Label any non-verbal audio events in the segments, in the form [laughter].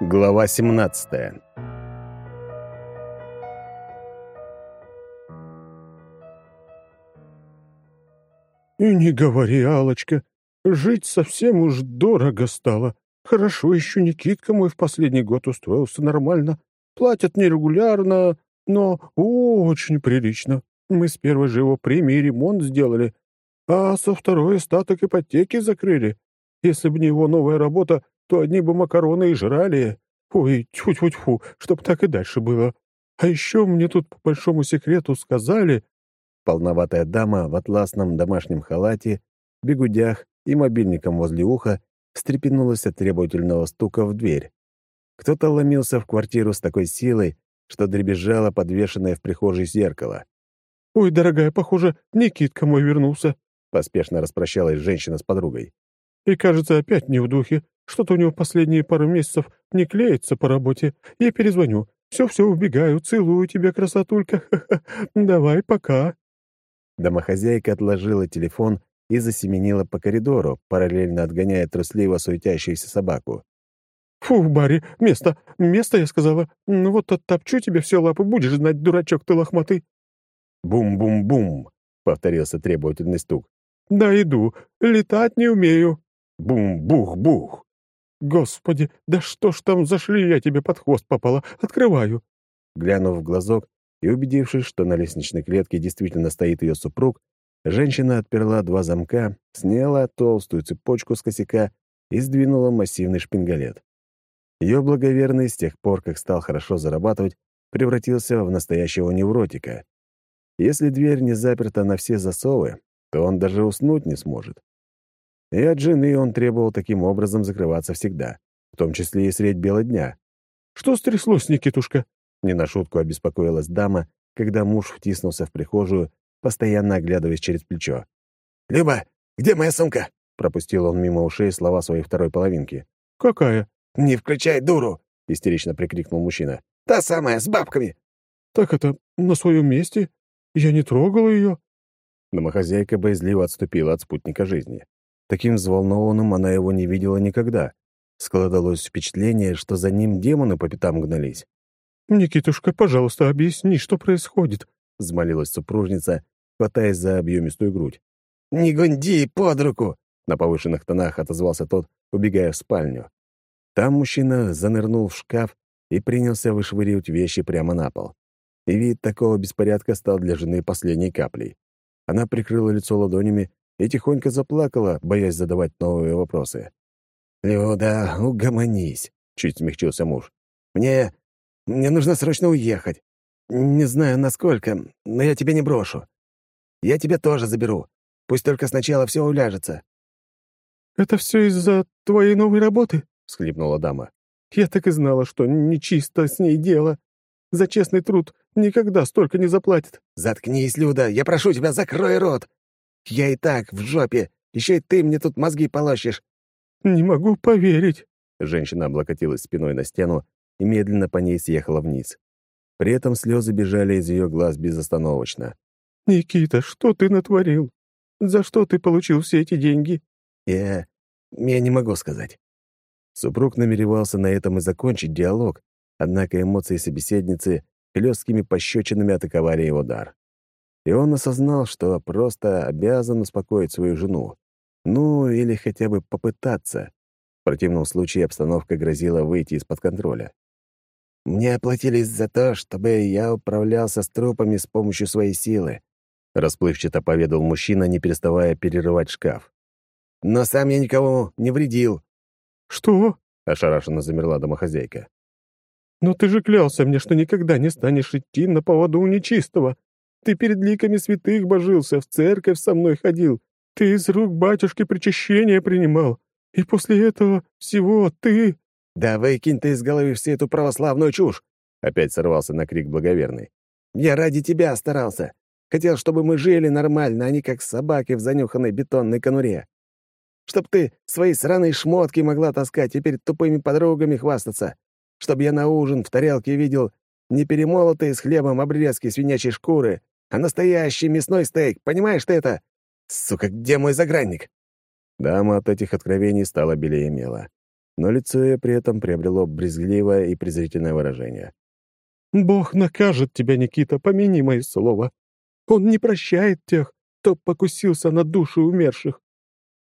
Глава 17 «И не говори, алочка жить совсем уж дорого стало. Хорошо еще Никитка мой в последний год устроился нормально. Платят нерегулярно, но очень прилично. Мы с первой же его премии ремонт сделали, а со второй остаток ипотеки закрыли. Если бы не его новая работа, то одни бы макароны и жрали. Ой, тьфу-тьфу-тьфу, чтоб так и дальше было. А еще мне тут по большому секрету сказали...» Полноватая дама в атласном домашнем халате, бегудях и мобильником возле уха встрепенулась от требовательного стука в дверь. Кто-то ломился в квартиру с такой силой, что дребезжало подвешенное в прихожей зеркало. «Ой, дорогая, похоже, Никитка мой вернулся», — поспешно распрощалась женщина с подругой. «И, кажется, опять не в духе. Что-то у него последние пару месяцев не клеится по работе. Я перезвоню. Все-все, убегаю. Целую тебя, красотулька. [laughs] Давай, пока». Домохозяйка отложила телефон и засеменила по коридору, параллельно отгоняя трусливо суетящуюся собаку. «Фу, Барри, место, место, я сказала. Ну вот оттопчу тебе все лапы, будешь знать, дурачок ты лохматый». «Бум-бум-бум», — повторился требовательный стук. «Да иду, летать не умею». «Бум-бух-бух». «Господи, да что ж там зашли, я тебе под хвост попала. Открываю». Глянув в глазок и убедившись, что на лестничной клетке действительно стоит ее супруг, женщина отперла два замка, сняла толстую цепочку с косяка и сдвинула массивный шпингалет. Ее благоверный с тех пор, как стал хорошо зарабатывать, превратился в настоящего невротика. Если дверь не заперта на все засовы, то он даже уснуть не сможет. И от жены он требовал таким образом закрываться всегда, в том числе и средь бела дня. «Что стряслось, Никитушка?» Не на шутку обеспокоилась дама, когда муж втиснулся в прихожую, постоянно оглядываясь через плечо. «Люба, где моя сумка?» — пропустил он мимо ушей слова своей второй половинки. «Какая?» «Не включай дуру!» — истерично прикрикнул мужчина. «Та самая, с бабками!» «Так это на своем месте? Я не трогал ее?» Домохозяйка боязливо отступила от спутника жизни. Таким взволнованным она его не видела никогда. Складывалось впечатление, что за ним демоны по пятам гнались. «Никитушка, пожалуйста, объясни, что происходит?» — взмолилась супружница, хватаясь за объемистую грудь. «Не гунди под руку!» — на повышенных тонах отозвался тот, убегая в спальню. Там мужчина занырнул в шкаф и принялся вышвыривать вещи прямо на пол. И вид такого беспорядка стал для жены последней каплей. Она прикрыла лицо ладонями и тихонько заплакала, боясь задавать новые вопросы. «Люда, угомонись», — чуть смягчился муж. «Мне... мне нужно срочно уехать. Не знаю, насколько, но я тебя не брошу. Я тебя тоже заберу. Пусть только сначала все уляжется». «Это все из-за твоей новой работы?» — всхлипнула дама. «Я так и знала, что нечисто с ней дело. За честный труд никогда столько не заплатят». «Заткнись, Люда, я прошу тебя, закрой рот. Я и так в жопе, еще и ты мне тут мозги полощешь». «Не могу поверить». Женщина облокотилась спиной на стену и медленно по ней съехала вниз. При этом слезы бежали из ее глаз безостановочно. «Никита, что ты натворил? За что ты получил все эти деньги?» «Я... я не могу сказать. Супруг намеревался на этом и закончить диалог, однако эмоции собеседницы хлесткими пощечинами атаковали его дар. И он осознал, что просто обязан успокоить свою жену. Ну, или хотя бы попытаться. В противном случае обстановка грозила выйти из-под контроля. «Мне оплатили за то, чтобы я управлялся с трупами с помощью своей силы», расплывчато поведал мужчина, не переставая перерывать шкаф. «Но сам я никого не вредил. «Что?» — ошарашенно замерла домохозяйка. «Но ты же клялся мне, что никогда не станешь идти на поводу у нечистого. Ты перед ликами святых божился, в церковь со мной ходил. Ты из рук батюшки причащения принимал. И после этого всего ты...» «Да выкинь ты из головы всю эту православную чушь!» Опять сорвался на крик благоверный. «Я ради тебя старался. Хотел, чтобы мы жили нормально, а не как собаки в занюханной бетонной конуре. Чтоб ты свои сраные шмотки могла таскать и перед тупыми подругами хвастаться. Чтоб я на ужин в тарелке видел не перемолотые с хлебом обрезки свинячьей шкуры, а настоящий мясной стейк. Понимаешь ты это? Сука, где мой загранник?» Дама от этих откровений стала белее мела. но лицо ее при этом приобрело брезгливое и презрительное выражение. «Бог накажет тебя, Никита, помяни мои слова. Он не прощает тех, кто покусился на души умерших».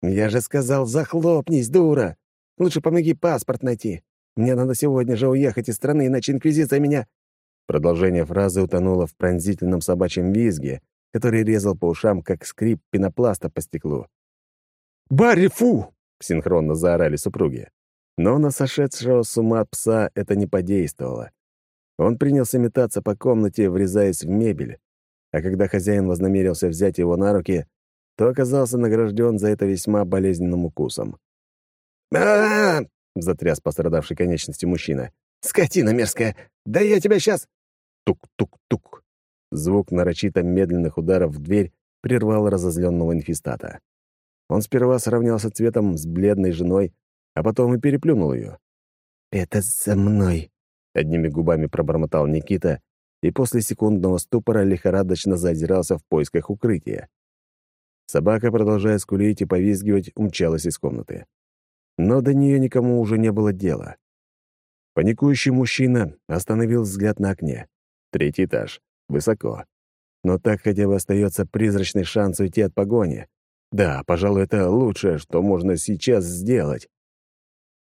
«Я же сказал, захлопнись, дура! Лучше помоги паспорт найти. Мне надо сегодня же уехать из страны, иначе Инквизиция меня...» Продолжение фразы утонуло в пронзительном собачьем визге, который резал по ушам, как скрип пенопласта по стеклу. «Барри, фу!» — синхронно заорали супруги. Но на сошедшего с ума пса это не подействовало. Он принялся метаться по комнате, врезаясь в мебель, а когда хозяин вознамерился взять его на руки, то оказался награжден за это весьма болезненным укусом. а затряс пострадавшей конечности мужчина. «Скотина мерзкая! Да я тебя сейчас...» Тук-тук-тук. Звук нарочито медленных ударов в дверь прервал разозленного инфестата. Он сперва сравнялся цветом с бледной женой, а потом и переплюнул ее. «Это за мной», — одними губами пробормотал Никита и после секундного ступора лихорадочно зазирался в поисках укрытия. Собака, продолжая скулить и повизгивать, умчалась из комнаты. Но до нее никому уже не было дела. Паникующий мужчина остановил взгляд на окне. Третий этаж. Высоко. Но так хотя бы остается призрачный шанс уйти от погони. Да, пожалуй, это лучшее, что можно сейчас сделать.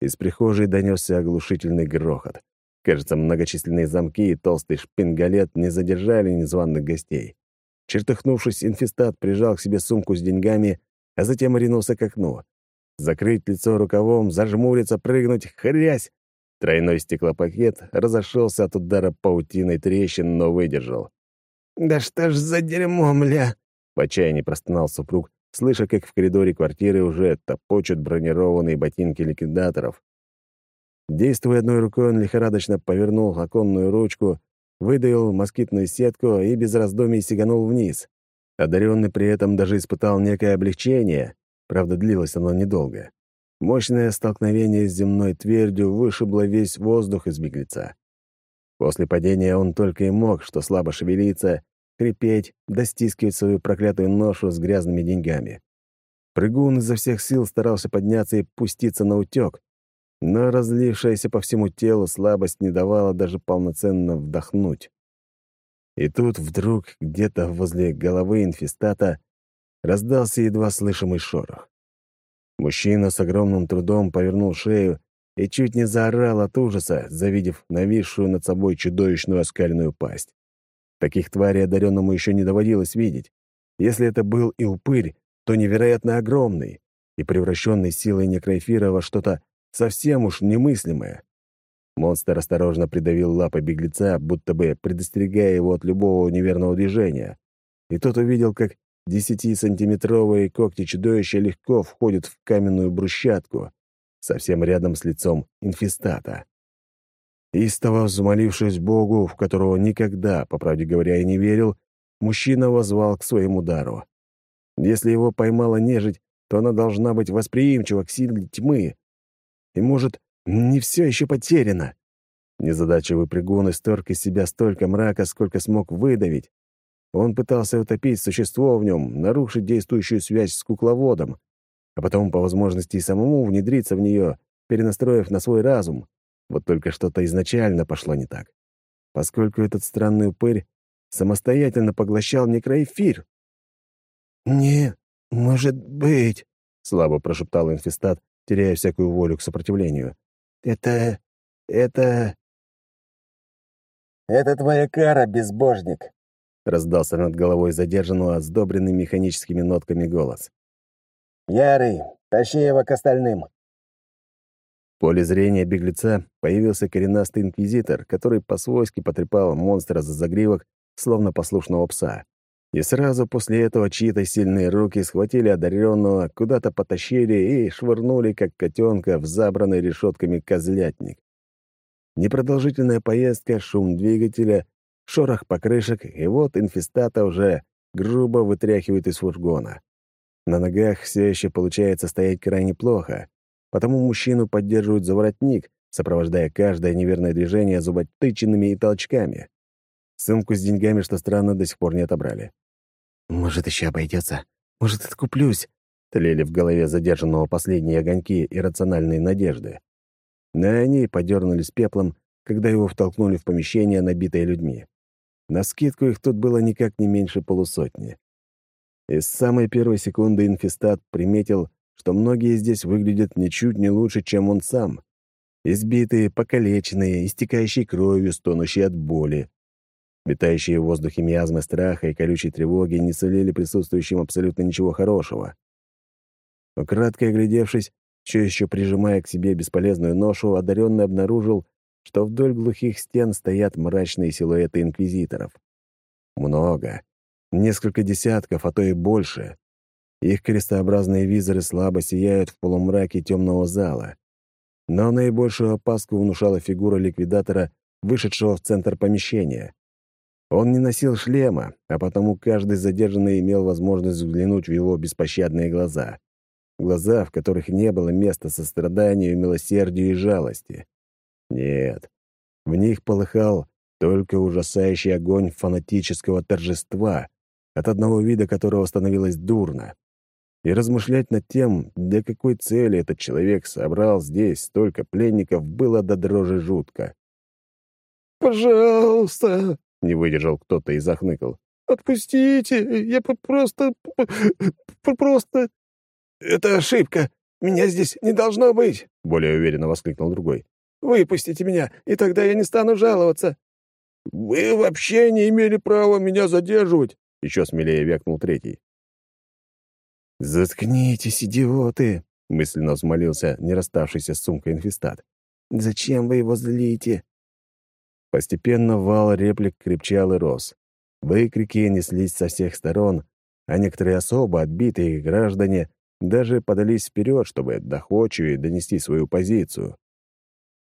Из прихожей донесся оглушительный грохот. Кажется, многочисленные замки и толстый шпингалет не задержали незваных гостей. Чертыхнувшись, инфестат прижал к себе сумку с деньгами, а затем ринулся к окну. Закрыть лицо рукавом, зажмуриться, прыгнуть, хрясь! Тройной стеклопакет разошелся от удара паутиной трещин, но выдержал. «Да что ж за дерьмо, мля!» В отчаянии простонал супруг, слыша, как в коридоре квартиры уже топочут бронированные ботинки ликвидаторов. Действуя одной рукой, он лихорадочно повернул оконную ручку, выдавил москитную сетку и без раздумий сиганул вниз. Одаренный при этом даже испытал некое облегчение, правда, длилось оно недолго. Мощное столкновение с земной твердью вышибло весь воздух из беглеца. После падения он только и мог, что слабо шевелиться, хрипеть, достискивать свою проклятую ношу с грязными деньгами. Прыгун изо всех сил старался подняться и пуститься на утек, но разлившаяся по всему телу слабость не давала даже полноценно вдохнуть. И тут вдруг где-то возле головы инфестата раздался едва слышимый шорох. Мужчина с огромным трудом повернул шею и чуть не заорал от ужаса, завидев нависшую над собой чудовищную оскаленную пасть. Таких тварей одаренному еще не доводилось видеть. Если это был и упырь, то невероятно огромный и превращенный силой некроэфира во что-то совсем уж немыслимое. Монстр осторожно придавил лапой беглеца, будто бы предостерегая его от любого неверного движения. И тот увидел, как Десятисантиметровые когти чудовища легко входят в каменную брусчатку, совсем рядом с лицом инфестата. Истово взмолившись Богу, в которого никогда, по правде говоря, и не верил, мужчина возвал к своему дару. Если его поймала нежить, то она должна быть восприимчива к силе тьмы. И, может, не все еще потеряно. Незадачевый прыгун исторг из себя столько мрака, сколько смог выдавить, он пытался утопить существо в нем, нарушить действующую связь с кукловодом, а потом, по возможности, самому внедриться в нее, перенастроив на свой разум. Вот только что-то изначально пошло не так. Поскольку этот странный упырь самостоятельно поглощал некроэфир. «Не, может быть», — слабо прошептал инфестат, теряя всякую волю к сопротивлению. «Это... это...» «Это твоя кара, безбожник», раздался над головой задержанного, оздобренный механическими нотками голос. «Ярый, тащи его к остальным!» В поле зрения беглеца появился коренастый инквизитор, который по-свойски потрепал монстра за загривок, словно послушного пса. И сразу после этого чьи-то сильные руки схватили одаренного, куда-то потащили и швырнули, как котенка, в забранный решетками козлятник. Непродолжительная поездка, шум двигателя шорох покрышек, и вот инфестата уже грубо вытряхивает из фургона. На ногах все еще получается стоять крайне плохо, потому мужчину поддерживают за воротник, сопровождая каждое неверное движение зуботычинами и толчками. Сумку с деньгами, что странно, до сих пор не отобрали. «Может, еще обойдется? Может, откуплюсь?» Тлели в голове задержанного последние огоньки иррациональной надежды. но они подернулись пеплом, когда его втолкнули в помещение, набитое людьми. На скидку их тут было никак не меньше полусотни. И с самой первой секунды инфестат приметил, что многие здесь выглядят ничуть не лучше, чем он сам. Избитые, покалеченные, истекающие кровью, стонущие от боли. Витающие в воздухе миазмы страха и колючей тревоги не сулили присутствующим абсолютно ничего хорошего. Украдкой оглядевшись, все еще прижимая к себе бесполезную ношу, одаренный обнаружил, что вдоль глухих стен стоят мрачные силуэты инквизиторов. Много. Несколько десятков, а то и больше. Их крестообразные визоры слабо сияют в полумраке темного зала. Но наибольшую опаску внушала фигура ликвидатора, вышедшего в центр помещения. Он не носил шлема, а потому каждый задержанный имел возможность взглянуть в его беспощадные глаза. Глаза, в которых не было места состраданию, милосердию и жалости. Нет, в них полыхал только ужасающий огонь фанатического торжества, от одного вида которого становилось дурно. И размышлять над тем, для какой цели этот человек собрал здесь столько пленников, было до дрожи жутко. «Пожалуйста!» — не выдержал кто-то и захныкал. «Отпустите! Я просто... просто...» «Это ошибка! Меня здесь не должно быть!» — более уверенно воскликнул другой. «Выпустите меня, и тогда я не стану жаловаться!» «Вы вообще не имели права меня задерживать!» — еще смелее вякнул третий. «Заткнитесь, идиоты!» — мысленно взмолился не расставшийся с сумкой инфестат. «Зачем вы его злите?» Постепенно вал реплик крепчал и рос. Выкрики неслись со всех сторон, а некоторые особо отбитые граждане даже подались вперед, чтобы доходчивее донести свою позицию.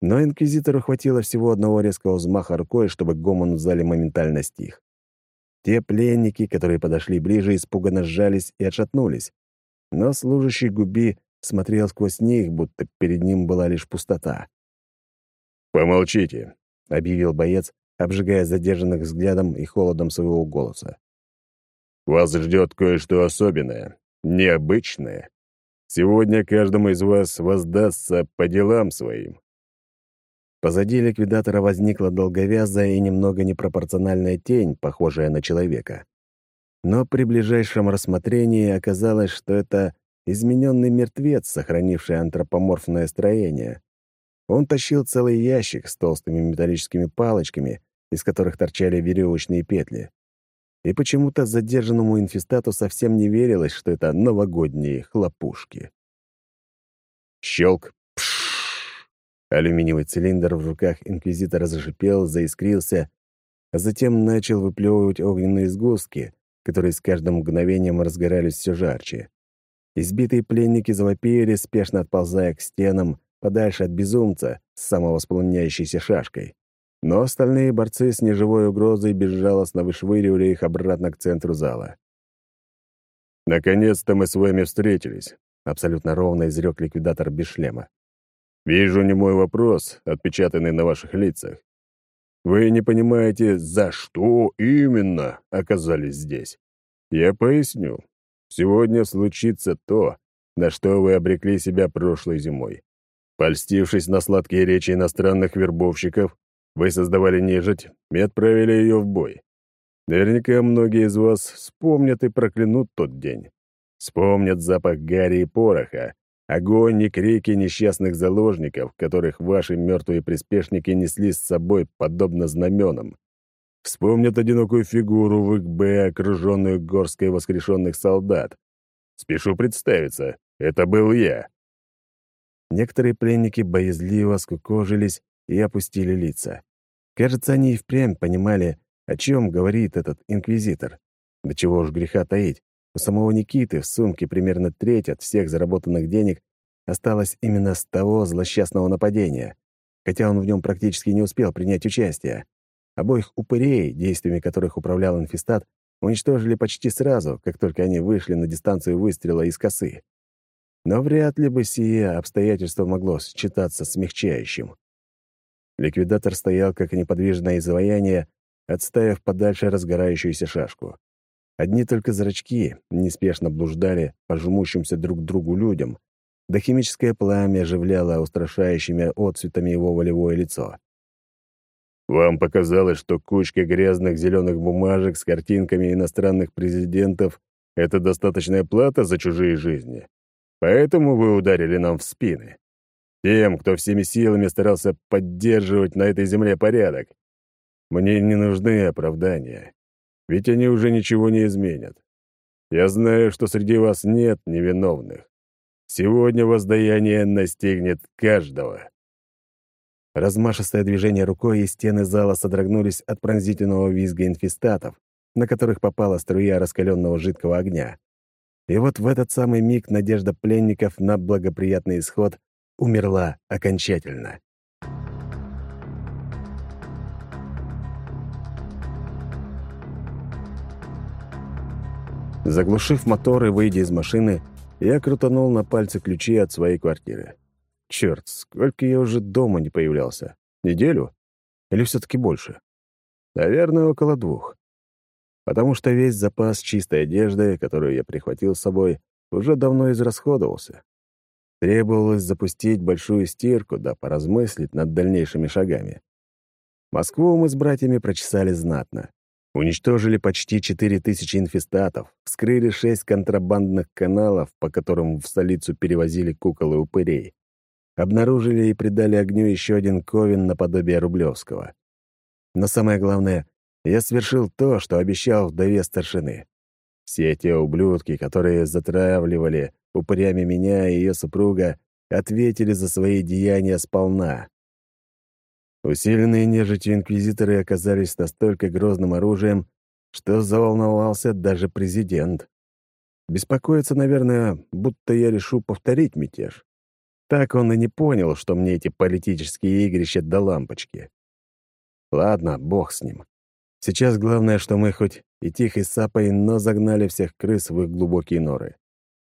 Но инквизитору хватило всего одного резкого взмаха рукой, чтобы гомон в зале моментально стих. Те пленники, которые подошли ближе, испуганно сжались и отшатнулись. Но служащий Губи смотрел сквозь них, будто перед ним была лишь пустота. «Помолчите», — объявил боец, обжигая задержанных взглядом и холодом своего голоса. «Вас ждет кое-что особенное необычное. Сегодня каждому из вас воздастся по делам своим». Позади ликвидатора возникла долговязая и немного непропорциональная тень, похожая на человека. Но при ближайшем рассмотрении оказалось, что это измененный мертвец, сохранивший антропоморфное строение. Он тащил целый ящик с толстыми металлическими палочками, из которых торчали веревочные петли и почему-то задержанному инфестату совсем не верилось, что это новогодние хлопушки. Щелк. Алюминиевый цилиндр в руках инквизитора зашипел, заискрился, а затем начал выплевывать огненные сгустки, которые с каждым мгновением разгорались все жарче. Избитые пленники завопили, спешно отползая к стенам, подальше от безумца с самовоспламеняющейся шашкой. Но остальные борцы с неживой угрозой безжалостно вышвыривали их обратно к центру зала. «Наконец-то мы с вами встретились», — абсолютно ровно изрек ликвидатор без шлема. «Вижу не мой вопрос, отпечатанный на ваших лицах. Вы не понимаете, за что именно оказались здесь. Я поясню. Сегодня случится то, на что вы обрекли себя прошлой зимой. Польстившись на сладкие речи иностранных вербовщиков, вы создавали нежить и отправили ее в бой. Наверняка многие из вас вспомнят и проклянут тот день. Вспомнят запах гари и пороха, огонь и крики несчастных заложников, которых ваши мертвые приспешники несли с собой подобно знаменам. Вспомнят одинокую фигуру в ИКБ, окруженную горской воскрешенных солдат. Спешу представиться, это был я. Некоторые пленники боязливо скукожились и опустили лица. Кажется, они и впрямь понимали, о чем говорит этот инквизитор. До чего уж греха таить. У самого Никиты в сумке примерно треть от всех заработанных денег осталась именно с того злосчастного нападения, хотя он в нем практически не успел принять участие. Обоих упырей, действиями которых управлял инфестат, уничтожили почти сразу, как только они вышли на дистанцию выстрела из косы. Но вряд ли бы сие обстоятельство могло считаться смягчающим. Ликвидатор стоял, как неподвижное изваяние, отставив подальше разгорающуюся шашку. Одни только зрачки неспешно блуждали по жмущимся друг к другу людям, да химическое пламя оживляло устрашающими отцветами его волевое лицо. Вам показалось, что кучка грязных зеленых бумажек с картинками иностранных президентов — это достаточная плата за чужие жизни. Поэтому вы ударили нам в спины. Тем, кто всеми силами старался поддерживать на этой земле порядок. Мне не нужны оправдания, ведь они уже ничего не изменят. Я знаю, что среди вас нет невиновных. Сегодня воздаяние настигнет каждого. Размашистое движение рукой, и стены зала содрогнулись от пронзительного визга инфестатов, на которых попала струя раскаленного жидкого огня. И вот в этот самый миг надежда пленников на благоприятный исход умерла окончательно. Заглушив мотор и выйдя из машины, я крутанул на пальце ключи от своей квартиры. Черт, сколько я уже дома не появлялся? Неделю? Или все-таки больше? Наверное, около двух. Потому что весь запас чистой одежды, которую я прихватил с собой, уже давно израсходовался. Требовалось запустить большую стирку, да поразмыслить над дальнейшими шагами. Москву мы с братьями прочесали знатно. Уничтожили почти 4000 инфестатов, вскрыли шесть контрабандных каналов, по которым в столицу перевозили кукол и упырей обнаружили и придали огню еще один ковен наподобие Рублевского. Но самое главное, я свершил то, что обещал вдове старшины. Все те ублюдки, которые затравливали упырями меня и ее супруга, ответили за свои деяния сполна. Усиленные нежитью инквизиторы оказались настолько грозным оружием, что заволновался даже президент. Беспокоится, наверное, будто я решу повторить мятеж. Так он и не понял, что мне эти политические игрища до лампочки. Ладно, бог с ним. Сейчас главное, что мы хоть и тихой сапой, но загнали всех крыс в их глубокие норы.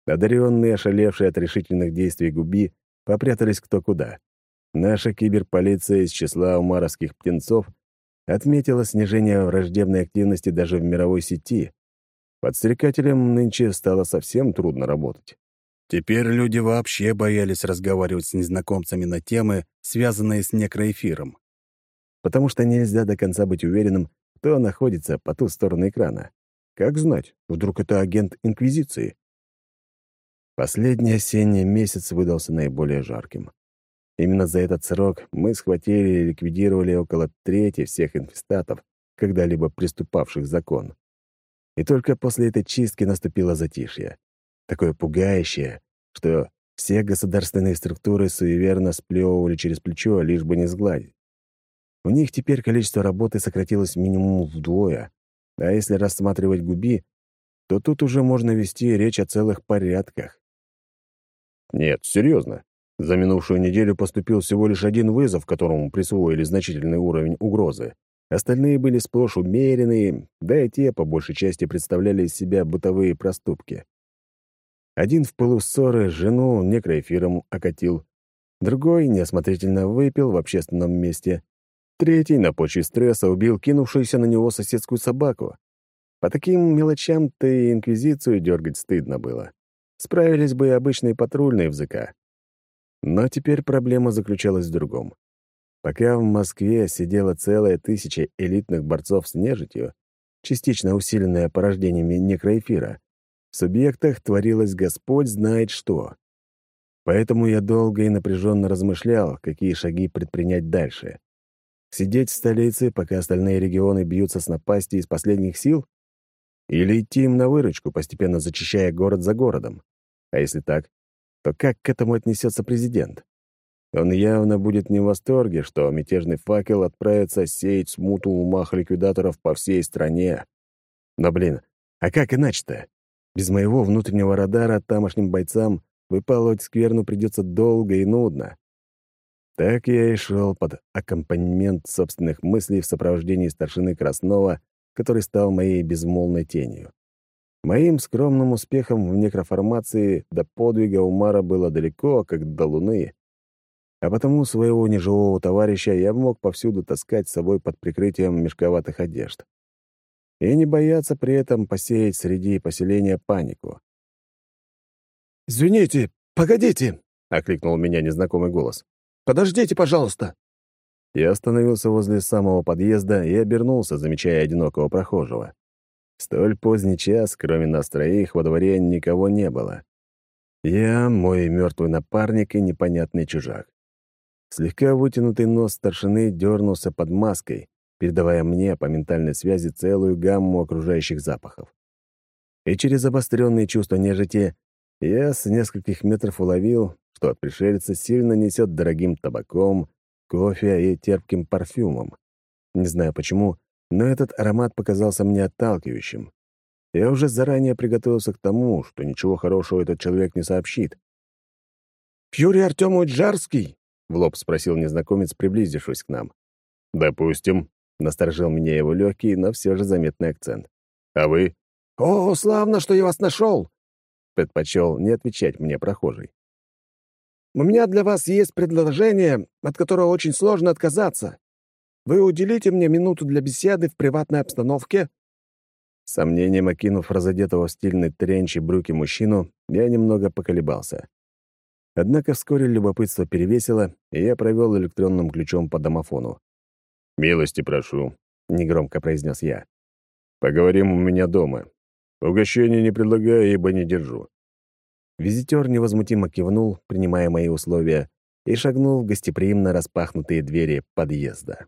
Одаренные, ошалевшие от решительных действий губи, попрятались кто куда. Наша киберполиция из числа умаровских птенцов отметила снижение враждебной активности даже в мировой сети. Подстрекателям нынче стало совсем трудно работать. Теперь люди вообще боялись разговаривать с незнакомцами на темы, связанные с некроэфиром. Потому что нельзя до конца быть уверенным, кто находится по ту сторону экрана. Как знать, вдруг это агент Инквизиции? Последний осенний месяц выдался наиболее жарким. Именно за этот срок мы схватили и ликвидировали около трети всех инфестатов, когда-либо приступавших закон. И только после этой чистки наступило затишье такое пугающее, что все государственные структуры суеверно сплевывали через плечо, лишь бы не сгладить. У них теперь количество работы сократилось минимум вдвое, а если рассматривать губи, то тут уже можно вести речь о целых порядках. Нет, серьезно. За минувшую неделю поступил всего лишь один вызов, которому присвоили значительный уровень угрозы. Остальные были сплошь умеренные, да и те, по большей части, представляли из себя бытовые проступки. Один в пылу ссоры жену некроэфиром окатил, другой неосмотрительно выпил в общественном месте, третий на почве стресса убил кинувшуюся на него соседскую собаку. По таким мелочам-то и инквизицию дергать стыдно было. Справились бы и обычные патрульные в ЗК. Но теперь проблема заключалась в другом. Пока в Москве сидела целая тысяча элитных борцов с нежитью, частично усиленная порождениями некроэфира, в субъектах творилось Господь знает что. Поэтому я долго и напряженно размышлял, какие шаги предпринять дальше. Сидеть в столице, пока остальные регионы бьются с напасти из последних сил? Или идти им на выручку, постепенно зачищая город за городом? А если так, то как к этому отнесется президент? Он явно будет не в восторге, что мятежный факел отправится сеять смуту умах ликвидаторов по всей стране. Но, блин, а как иначе-то? Без моего внутреннего радара тамошним бойцам выпалывать скверну придется долго и нудно. Так я и шел под аккомпанемент собственных мыслей в сопровождении старшины Краснова, который стал моей безмолвной тенью. Моим скромным успехом в некроформации до подвига Умара было далеко, как до Луны, а потому своего неживого товарища я мог повсюду таскать с собой под прикрытием мешковатых одежд и не бояться при этом посеять среди поселения панику. «Извините, погодите!» — окликнул меня незнакомый голос. «Подождите, пожалуйста!» Я остановился возле самого подъезда и обернулся, замечая одинокого прохожего. В столь поздний час, кроме нас троих, во дворе никого не было. Я, мой мертвый напарник и непонятный чужак. Слегка вытянутый нос старшины дернулся под маской, передавая мне по ментальной связи целую гамму окружающих запахов. И через обостренные чувства нежити я с нескольких метров уловил, что от пришельца сильно несет дорогим табаком, кофе и терпким парфюмом. Не знаю почему, но этот аромат показался мне отталкивающим. Я уже заранее приготовился к тому, что ничего хорошего этот человек не сообщит. «Юрий Артемович Жарский?» — в лоб спросил незнакомец, приблизившись к нам. «Допустим», — насторожил меня его легкий, но все же заметный акцент. «А вы?» «О, славно, что я вас нашел!» — предпочел не отвечать мне прохожий. «У меня для вас есть предложение, от которого очень сложно отказаться. Вы уделите мне минуту для беседы в приватной обстановке?» сомнением окинув разодетого в стильный тренч и брюки мужчину, я немного поколебался. Однако вскоре любопытство перевесило, и я провел электронным ключом по домофону. «Милости прошу», — негромко произнес я. «Поговорим у меня дома. Угощение не предлагаю, ибо не держу». Визитер невозмутимо кивнул, принимая мои условия, и шагнул в гостеприимно распахнутые двери подъезда.